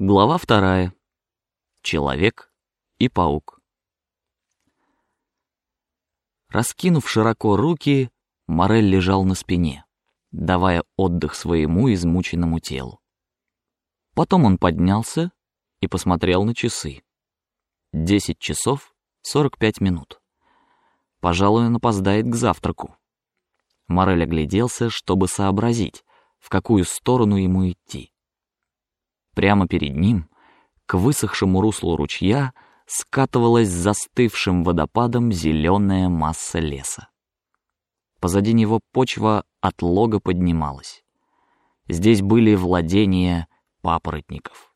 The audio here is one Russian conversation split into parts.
Глава вторая. Человек и паук. Раскинув широко руки, Морель лежал на спине, давая отдых своему измученному телу. Потом он поднялся и посмотрел на часы. Десять часов сорок пять минут. Пожалуй, он опоздает к завтраку. Морель огляделся, чтобы сообразить, в какую сторону ему идти. Прямо перед ним, к высохшему руслу ручья, скатывалась застывшим водопадом зеленая масса леса. Позади него почва от лога поднималась. Здесь были владения папоротников,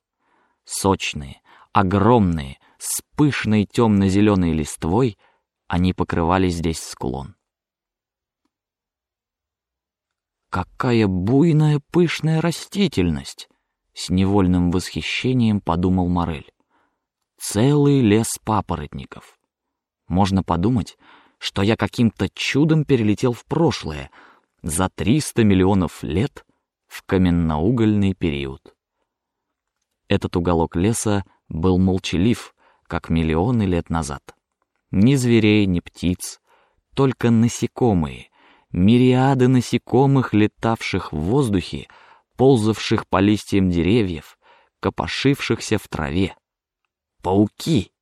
сочные, огромные, с пышной темно-зеленой листвой, они покрывали здесь склон. Какая буйная пышная растительность! С невольным восхищением подумал Морель. Целый лес папоротников. Можно подумать, что я каким-то чудом перелетел в прошлое за триста миллионов лет в каменноугольный период. Этот уголок леса был молчалив, как миллионы лет назад. Ни зверей, ни птиц, только насекомые, мириады насекомых, летавших в воздухе, ползавших по листьям деревьев, копошившихся в траве. Пауки.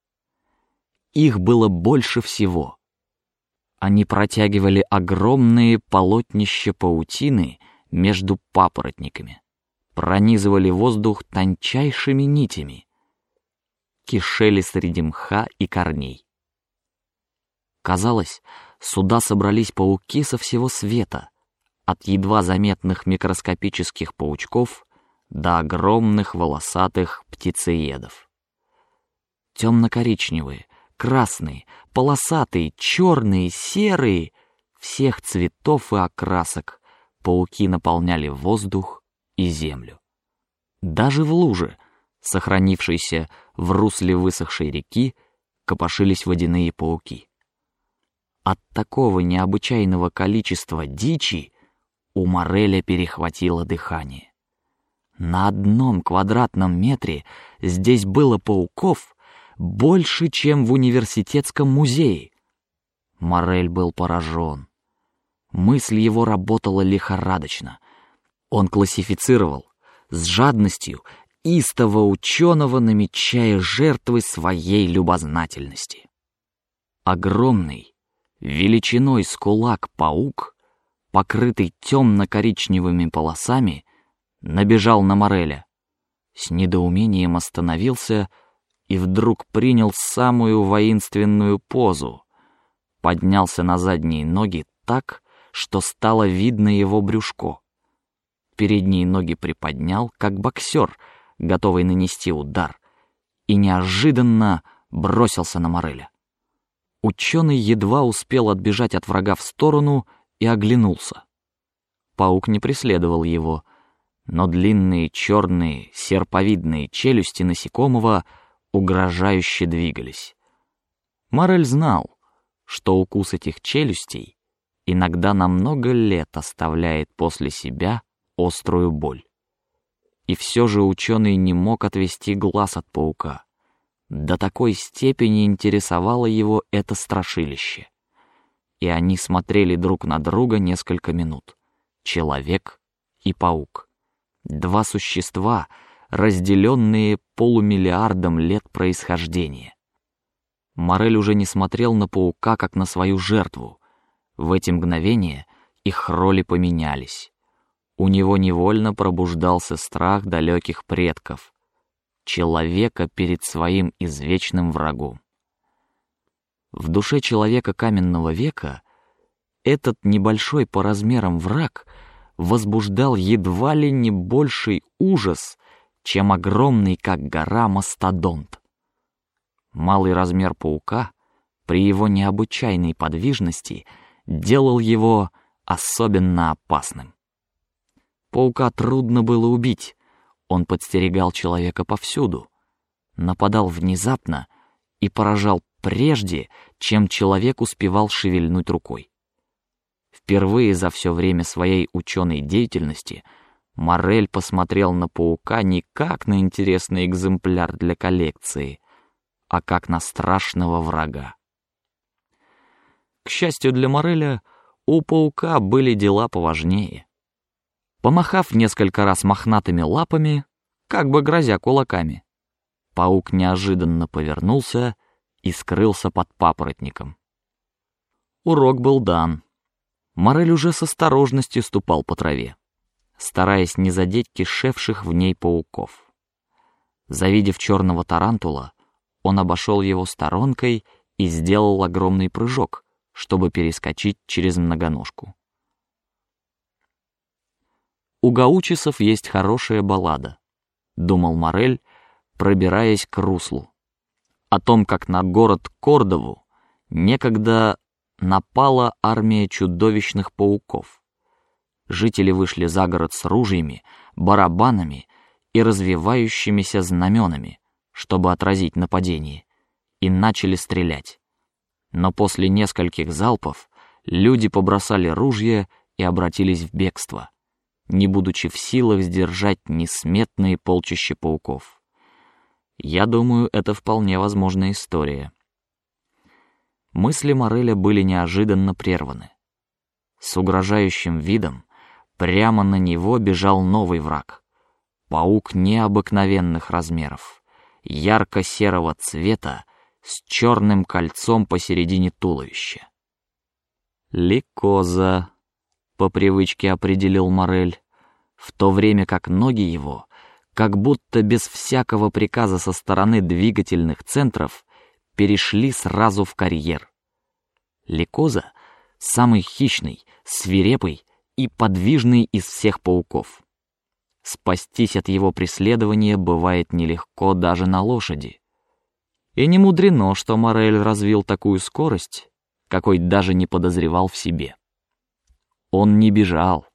Их было больше всего. Они протягивали огромные полотнища паутины между папоротниками, пронизывали воздух тончайшими нитями, кишели среди мха и корней. Казалось, сюда собрались пауки со всего света, от едва заметных микроскопических паучков до огромных волосатых птицеедов. Темно-коричневые, красные, полосатые, черные, серые, всех цветов и окрасок пауки наполняли воздух и землю. Даже в луже, сохранившейся в русле высохшей реки, копошились водяные пауки. От такого необычайного количества дичи у Мореля перехватило дыхание. На одном квадратном метре здесь было пауков больше, чем в университетском музее. Морель был поражен. Мысль его работала лихорадочно. Он классифицировал с жадностью истого ученого, намечая жертвы своей любознательности. Огромный, величиной с кулак паук покрытый темно-коричневыми полосами, набежал на Мореля. С недоумением остановился и вдруг принял самую воинственную позу. Поднялся на задние ноги так, что стало видно его брюшко. Передние ноги приподнял, как боксер, готовый нанести удар, и неожиданно бросился на Мореля. Ученый едва успел отбежать от врага в сторону и оглянулся. Паук не преследовал его, но длинные черные серповидные челюсти насекомого угрожающе двигались. Морель знал, что укус этих челюстей иногда на много лет оставляет после себя острую боль. И все же ученый не мог отвести глаз от паука. До такой степени интересовало его это страшилище и они смотрели друг на друга несколько минут. Человек и паук. Два существа, разделенные полумиллиардом лет происхождения. Морель уже не смотрел на паука как на свою жертву. В эти мгновения их роли поменялись. У него невольно пробуждался страх далеких предков, человека перед своим извечным врагом. В душе человека каменного века этот небольшой по размерам враг возбуждал едва ли не больший ужас, чем огромный, как гора, мастодонт. Малый размер паука при его необычайной подвижности делал его особенно опасным. Паука трудно было убить, он подстерегал человека повсюду, нападал внезапно и поражал прежде, чем человек успевал шевельнуть рукой. Впервые за все время своей ученой деятельности Морель посмотрел на паука не как на интересный экземпляр для коллекции, а как на страшного врага. К счастью для Мореля, у паука были дела поважнее. Помахав несколько раз мохнатыми лапами, как бы грозя кулаками, паук неожиданно повернулся и скрылся под папоротником. Урок был дан. Морель уже с осторожностью ступал по траве, стараясь не задеть кишевших в ней пауков. Завидев черного тарантула, он обошел его сторонкой и сделал огромный прыжок, чтобы перескочить через многоножку. У гаучисов есть хорошая баллада, думал Морель, пробираясь к руслу, о том, как на город Кордову некогда напала армия чудовищных пауков. Жители вышли за город с ружьями, барабанами и развивающимися знаменами, чтобы отразить нападение, и начали стрелять. Но после нескольких залпов люди побросали ружья и обратились в бегство, не будучи в силах сдержать несметные полчища пауков. Я думаю, это вполне возможная история. Мысли Мореля были неожиданно прерваны. С угрожающим видом прямо на него бежал новый враг. Паук необыкновенных размеров, ярко-серого цвета, с черным кольцом посередине туловища. Ликоза, по привычке определил Морель, в то время как ноги его, как будто без всякого приказа со стороны двигательных центров, перешли сразу в карьер. Ликоза самый хищный, свирепый и подвижный из всех пауков. Спастись от его преследования бывает нелегко даже на лошади. И не мудрено, что Морель развил такую скорость, какой даже не подозревал в себе. Он не бежал,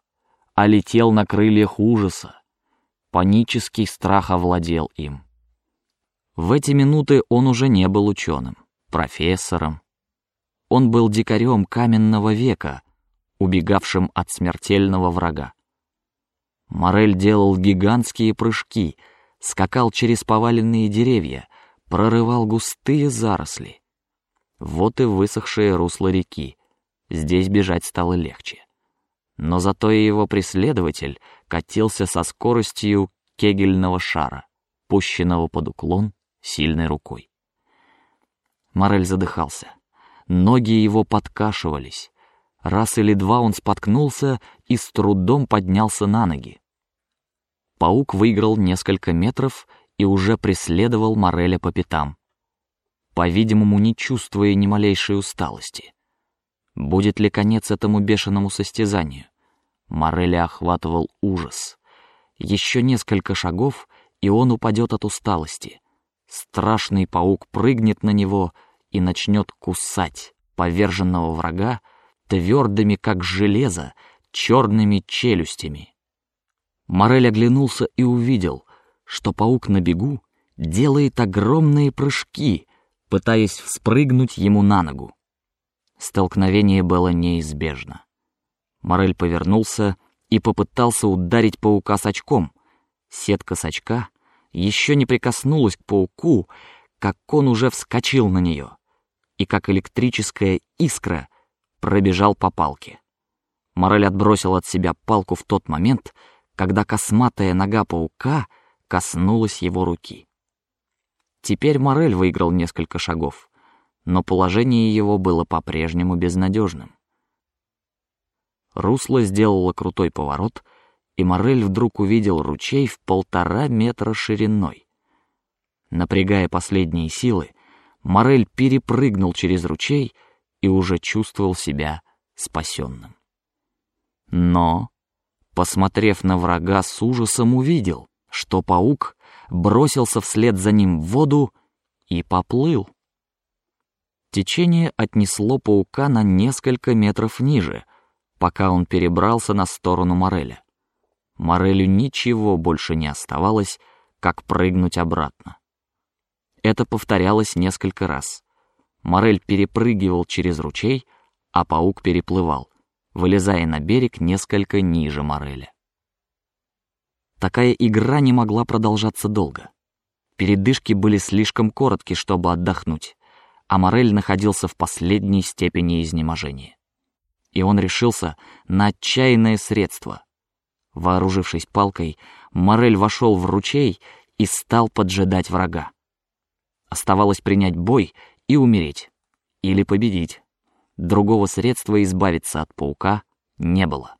а летел на крыльях ужаса. Панический страх овладел им. В эти минуты он уже не был ученым, профессором. Он был дикарем каменного века, убегавшим от смертельного врага. Морель делал гигантские прыжки, скакал через поваленные деревья, прорывал густые заросли. Вот и высохшее русло реки. Здесь бежать стало легче. Но зато и его преследователь катился со скоростью кегельного шара, пущенного под уклон сильной рукой. Морель задыхался, ноги его подкашивались. Раз или два он споткнулся и с трудом поднялся на ноги. Паук выиграл несколько метров и уже преследовал Мореля по пятам, по-видимому, не чувствуя ни малейшей усталости. Будет ли конец этому бешеному состязанию? Мореля охватывал ужас. Еще несколько шагов, и он упадет от усталости. Страшный паук прыгнет на него и начнет кусать поверженного врага твердыми, как железо, черными челюстями. Морель оглянулся и увидел, что паук на бегу делает огромные прыжки, пытаясь вспрыгнуть ему на ногу. Столкновение было неизбежно. Морель повернулся и попытался ударить паука с очком. Сетка с очка еще не прикоснулась к пауку, как он уже вскочил на нее и как электрическая искра пробежал по палке. Морель отбросил от себя палку в тот момент, когда косматая нога паука коснулась его руки. Теперь Морель выиграл несколько шагов, но положение его было по-прежнему безнадежным. Русло сделало крутой поворот, и Морель вдруг увидел ручей в полтора метра шириной. Напрягая последние силы, Морель перепрыгнул через ручей и уже чувствовал себя спасенным. Но, посмотрев на врага с ужасом, увидел, что паук бросился вслед за ним в воду и поплыл. Течение отнесло паука на несколько метров ниже, пока он перебрался на сторону Мореля. Морелю ничего больше не оставалось, как прыгнуть обратно. Это повторялось несколько раз. Морель перепрыгивал через ручей, а паук переплывал, вылезая на берег несколько ниже Мореля. Такая игра не могла продолжаться долго. Передышки были слишком коротки, чтобы отдохнуть, а Морель находился в последней степени изнеможения. И он решился на отчаянное средство. Вооружившись палкой, Морель вошел в ручей и стал поджидать врага. Оставалось принять бой и умереть, или победить. Другого средства избавиться от паука не было.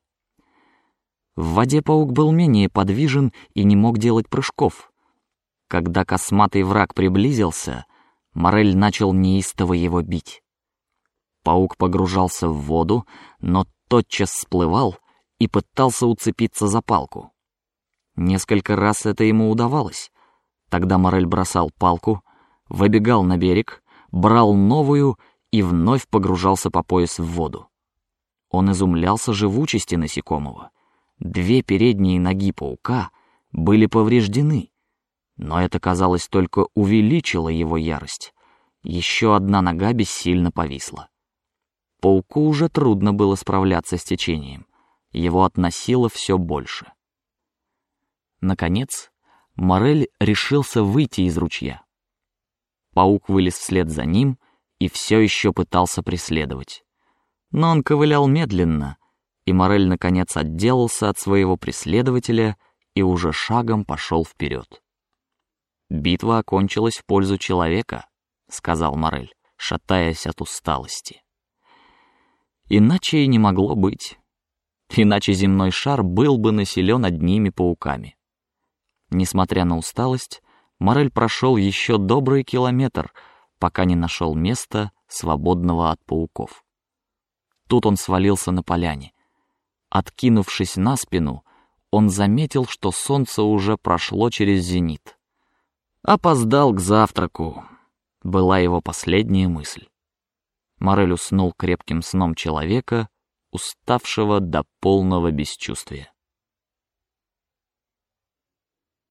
В воде паук был менее подвижен и не мог делать прыжков. Когда косматый враг приблизился, Морель начал неистово его бить. Паук погружался в воду, но тотчас всплывал и пытался уцепиться за палку. Несколько раз это ему удавалось. Тогда Морель бросал палку, выбегал на берег, брал новую и вновь погружался по пояс в воду. Он изумлялся живучести насекомого. Две передние ноги паука были повреждены, но это казалось только увеличило его ярость. Еще одна нога бессильно повисла. Пауку уже трудно было справляться с течением. Его относило все больше. Наконец, Морель решился выйти из ручья. Паук вылез вслед за ним и все еще пытался преследовать, но он ковылял медленно, и Морель наконец отделался от своего преследователя и уже шагом пошел вперед. Битва окончилась в пользу человека, сказал Морель, шатаясь от усталости. Иначе и не могло быть. Иначе земной шар был бы населен одними пауками. Несмотря на усталость, Морель прошел еще добрый километр, пока не нашел места, свободного от пауков. Тут он свалился на поляне. Откинувшись на спину, он заметил, что солнце уже прошло через зенит. Опоздал к завтраку, была его последняя мысль. Морель уснул крепким сном человека, уставшего до полного бесчувствия.